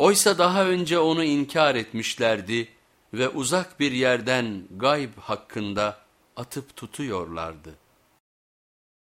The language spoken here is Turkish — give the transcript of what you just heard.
Oysa daha önce onu inkar etmişlerdi ve uzak bir yerden gayb hakkında atıp tutuyorlardı.